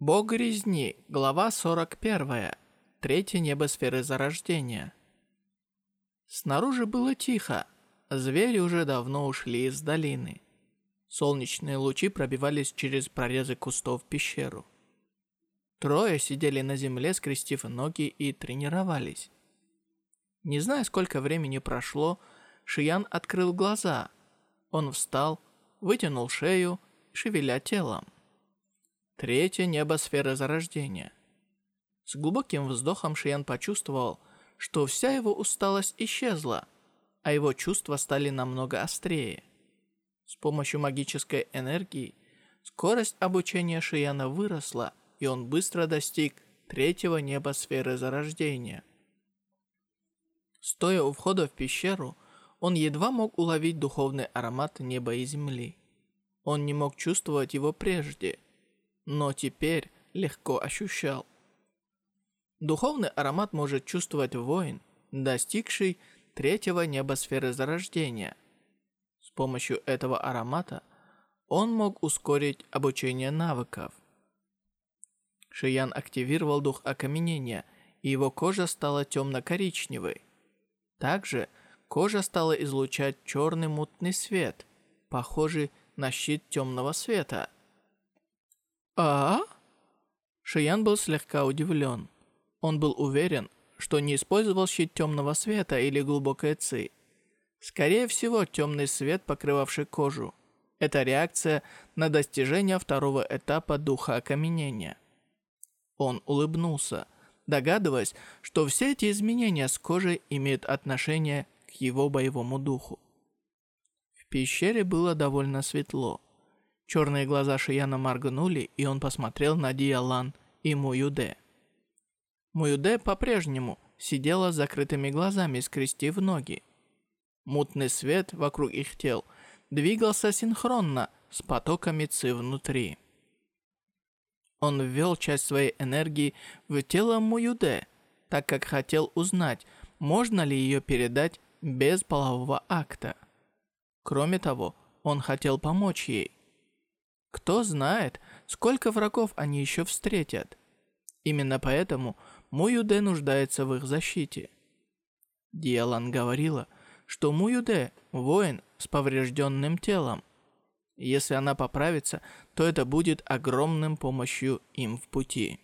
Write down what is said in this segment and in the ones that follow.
Бог резни, глава 41. Третья небосферы зарождения. Снаружи было тихо. Звери уже давно ушли из долины. Солнечные лучи пробивались через прорезы кустов в пещеру. Трое сидели на земле, скрестив ноги и тренировались. Не зная, сколько времени прошло, Шиян открыл глаза. Он встал, вытянул шею, шевеля телом. Третья небосфера зарождения. С глубоким вздохом Шиян почувствовал, что вся его усталость исчезла, а его чувства стали намного острее. С помощью магической энергии скорость обучения Шияна выросла, и он быстро достиг третьего небосферы зарождения. Стоя у входа в пещеру, он едва мог уловить духовный аромат неба и земли. Он не мог чувствовать его прежде, но теперь легко ощущал. Духовный аромат может чувствовать воин, достигший третьего небосферы зарождения. С помощью этого аромата он мог ускорить обучение навыков. Шиян активировал дух окаменения, и его кожа стала темно-коричневой. Также кожа стала излучать черный мутный свет, похожий на щит темного света. «А?» Шиян был слегка удивлен. Он был уверен, что не использовал щит темного света или глубокой ци. Скорее всего, темный свет, покрывавший кожу. Это реакция на достижение второго этапа духа окаменения. Он улыбнулся, догадываясь, что все эти изменения с кожей имеют отношение к его боевому духу. В пещере было довольно светло. Черные глаза Шияна моргнули, и он посмотрел на Диалан и Муюде. Муюде по-прежнему сидела с закрытыми глазами, скрестив ноги. Мутный свет вокруг их тел двигался синхронно с потоками ци внутри. Он ввел часть своей энергии в тело Муюде, так как хотел узнать, можно ли ее передать без полового акта. Кроме того, он хотел помочь ей. Кто знает, сколько врагов они еще встретят. Именно поэтому Муюде нуждается в их защите. Диалан говорила, что Муюде – воин с поврежденным телом. Если она поправится, то это будет огромным помощью им в пути.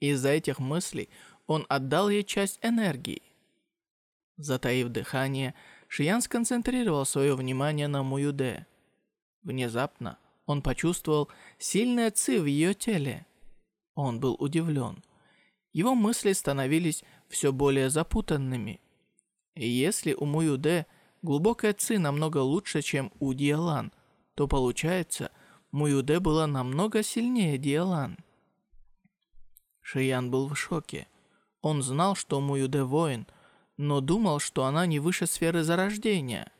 Из-за этих мыслей он отдал ей часть энергии. Затаив дыхание, Шиян сконцентрировал свое внимание на Муюде. Внезапно он почувствовал сильное ци в ее теле. Он был удивлен. Его мысли становились все более запутанными. И если у Муюде глубокая ци намного лучше, чем у Диалан, то получается, Муюде была намного сильнее Диалан. Шиян был в шоке. Он знал, что Муюде воин, но думал, что она не выше сферы зарождения –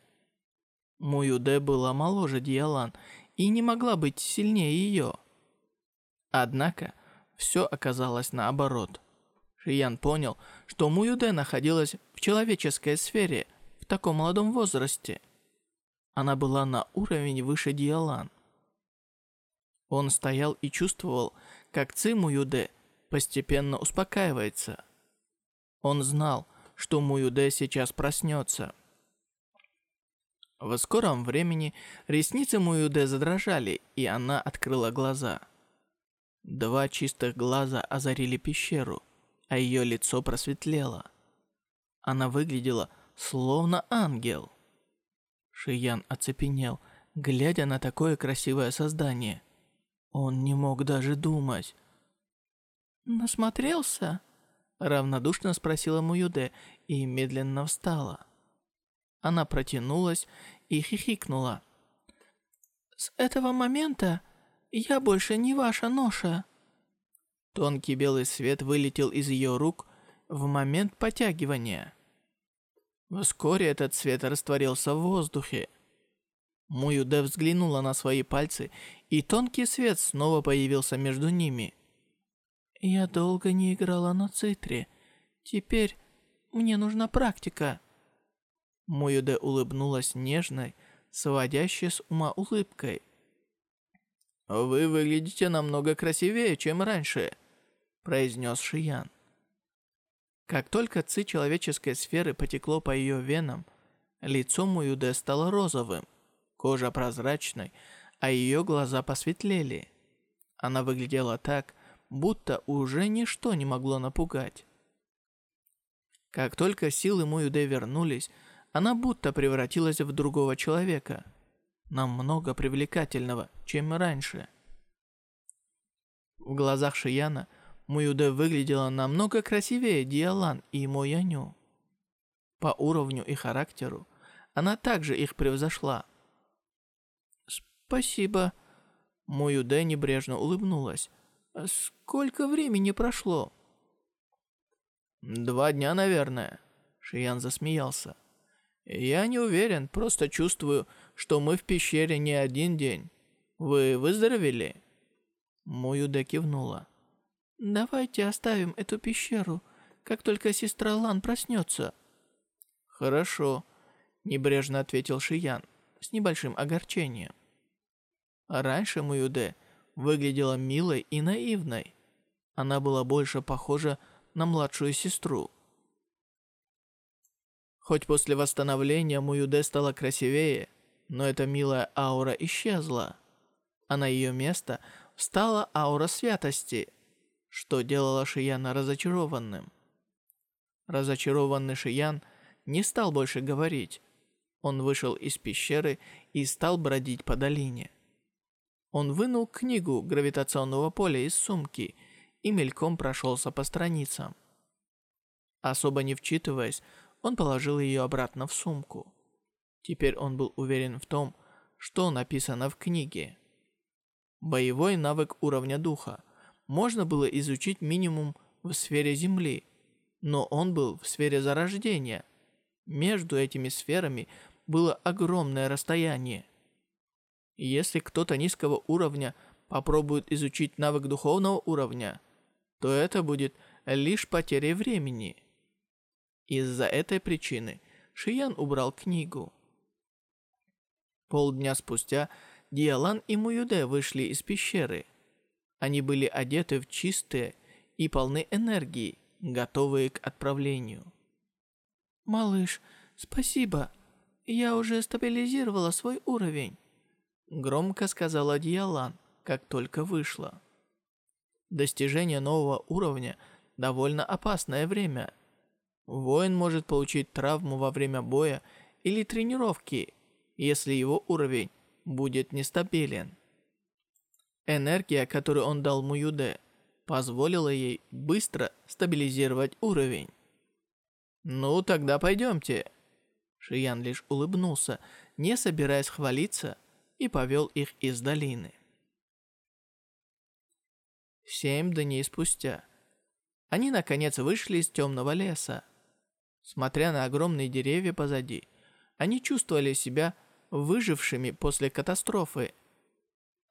Муюде была моложе Диалан и не могла быть сильнее ее. Однако, все оказалось наоборот. Шиян понял, что Муюде находилась в человеческой сфере в таком молодом возрасте. Она была на уровень выше Диалан. Он стоял и чувствовал, как Ци Муюде постепенно успокаивается. Он знал, что Муюде сейчас проснется. В скором времени ресницы Муюде задрожали, и она открыла глаза. Два чистых глаза озарили пещеру, а ее лицо просветлело. Она выглядела словно ангел. Шиян оцепенел, глядя на такое красивое создание. Он не мог даже думать. «Насмотрелся?» Равнодушно спросила Муюде и медленно встала. Она протянулась и хихикнула. «С этого момента я больше не ваша ноша». Тонкий белый свет вылетел из ее рук в момент потягивания. Вскоре этот свет растворился в воздухе. Муюде взглянула на свои пальцы, и тонкий свет снова появился между ними. «Я долго не играла на цитре. Теперь мне нужна практика». Моюде улыбнулась нежной, сводящей с ума улыбкой. «Вы выглядите намного красивее, чем раньше», – произнес Шиян. Как только ци человеческой сферы потекло по ее венам, лицо Муюде стало розовым, кожа прозрачной, а ее глаза посветлели. Она выглядела так, будто уже ничто не могло напугать. Как только силы Муюде вернулись, она будто превратилась в другого человека – намного привлекательного, чем раньше. В глазах Шияна Муюде выглядела намного красивее Диалан и Мояню. По уровню и характеру она также их превзошла. «Спасибо», — Муюде небрежно улыбнулась. «Сколько времени прошло?» «Два дня, наверное», — Шиян засмеялся. «Я не уверен, просто чувствую, что мы в пещере не один день. Вы выздоровели?» Муюде кивнула. «Давайте оставим эту пещеру, как только сестра Лан проснется». «Хорошо», — небрежно ответил Шиян с небольшим огорчением. Раньше Муюде выглядела милой и наивной. Она была больше похожа на младшую сестру. Хоть после восстановления Муюде стала красивее, но эта милая аура исчезла, а на ее место встала аура святости, что делало Шияна разочарованным. Разочарованный Шиян не стал больше говорить. Он вышел из пещеры и стал бродить по долине. Он вынул книгу гравитационного поля из сумки и мельком прошелся по страницам. Особо не вчитываясь, он положил ее обратно в сумку. Теперь он был уверен в том, что написано в книге. Боевой навык уровня духа можно было изучить минимум в сфере Земли, но он был в сфере зарождения. Между этими сферами было огромное расстояние. Если кто-то низкого уровня попробует изучить навык духовного уровня, то это будет лишь потерей времени. Из-за этой причины Шиян убрал книгу. Полдня спустя Диалан и Муюде вышли из пещеры. Они были одеты в чистые и полны энергии, готовые к отправлению. «Малыш, спасибо. Я уже стабилизировала свой уровень», громко сказала Диалан, как только вышла. Достижение нового уровня – довольно опасное время. Воин может получить травму во время боя или тренировки если его уровень будет нестабилен. Энергия, которую он дал Муюде, позволила ей быстро стабилизировать уровень. «Ну, тогда пойдемте». Шиян лишь улыбнулся, не собираясь хвалиться, и повел их из долины. Семь дней спустя. Они, наконец, вышли из темного леса. Смотря на огромные деревья позади, они чувствовали себя выжившими после катастрофы.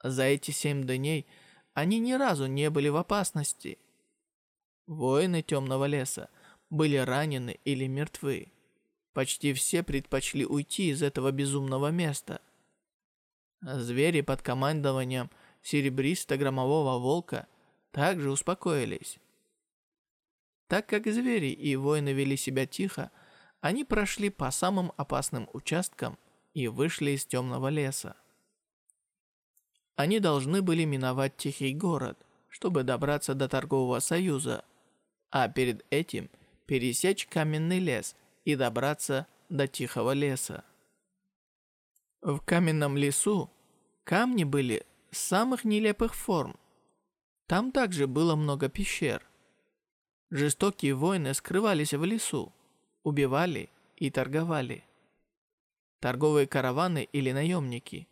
За эти семь дней они ни разу не были в опасности. Воины Темного леса были ранены или мертвы. Почти все предпочли уйти из этого безумного места. Звери под командованием серебристо-громового волка также успокоились. Так как звери и воины вели себя тихо, они прошли по самым опасным участкам и вышли из темного леса. Они должны были миновать Тихий город, чтобы добраться до Торгового Союза, а перед этим пересечь Каменный лес и добраться до Тихого леса. В Каменном лесу камни были самых нелепых форм. Там также было много пещер. Жестокие воины скрывались в лесу, убивали и торговали. Торговые караваны или наемники,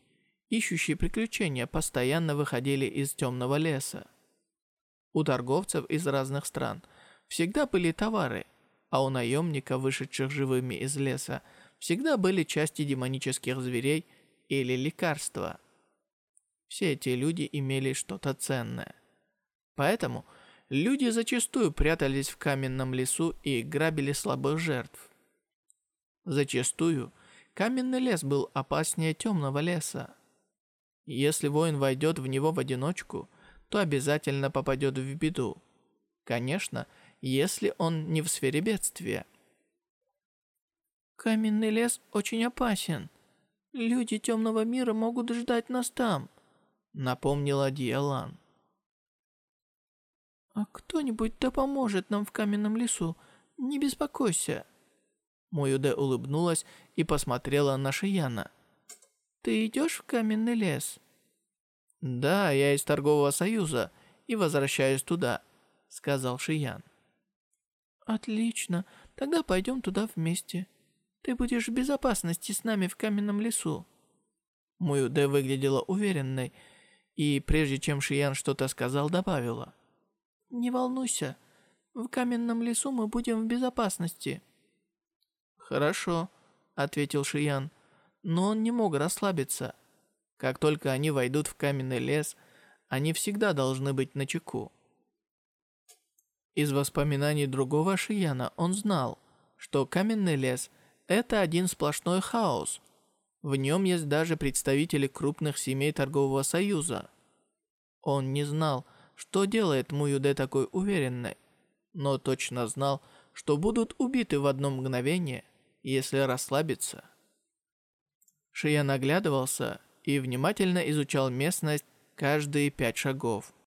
ищущие приключения, постоянно выходили из темного леса. У торговцев из разных стран всегда были товары, а у наемников, вышедших живыми из леса, всегда были части демонических зверей или лекарства. Все эти люди имели что-то ценное. Поэтому люди зачастую прятались в каменном лесу и грабили слабых жертв. Зачастую Каменный лес был опаснее темного леса. Если воин войдет в него в одиночку, то обязательно попадет в беду. Конечно, если он не в сфере бедствия. «Каменный лес очень опасен. Люди темного мира могут ждать нас там», — напомнила Диалан. «А кто-нибудь да поможет нам в каменном лесу, не беспокойся». Моюде улыбнулась и посмотрела на Шияна. «Ты идешь в каменный лес?» «Да, я из торгового союза и возвращаюсь туда», — сказал Шиян. «Отлично, тогда пойдем туда вместе. Ты будешь в безопасности с нами в каменном лесу». Муюде выглядела уверенной, и прежде чем Шиян что-то сказал, добавила. «Не волнуйся, в каменном лесу мы будем в безопасности». «Хорошо», — ответил Шиян, но он не мог расслабиться. Как только они войдут в каменный лес, они всегда должны быть начеку. Из воспоминаний другого Шияна он знал, что каменный лес – это один сплошной хаос. В нем есть даже представители крупных семей торгового союза. Он не знал, что делает Муюде такой уверенной, но точно знал, что будут убиты в одно мгновение – если расслабиться. Шия наглядывался и внимательно изучал местность каждые пять шагов.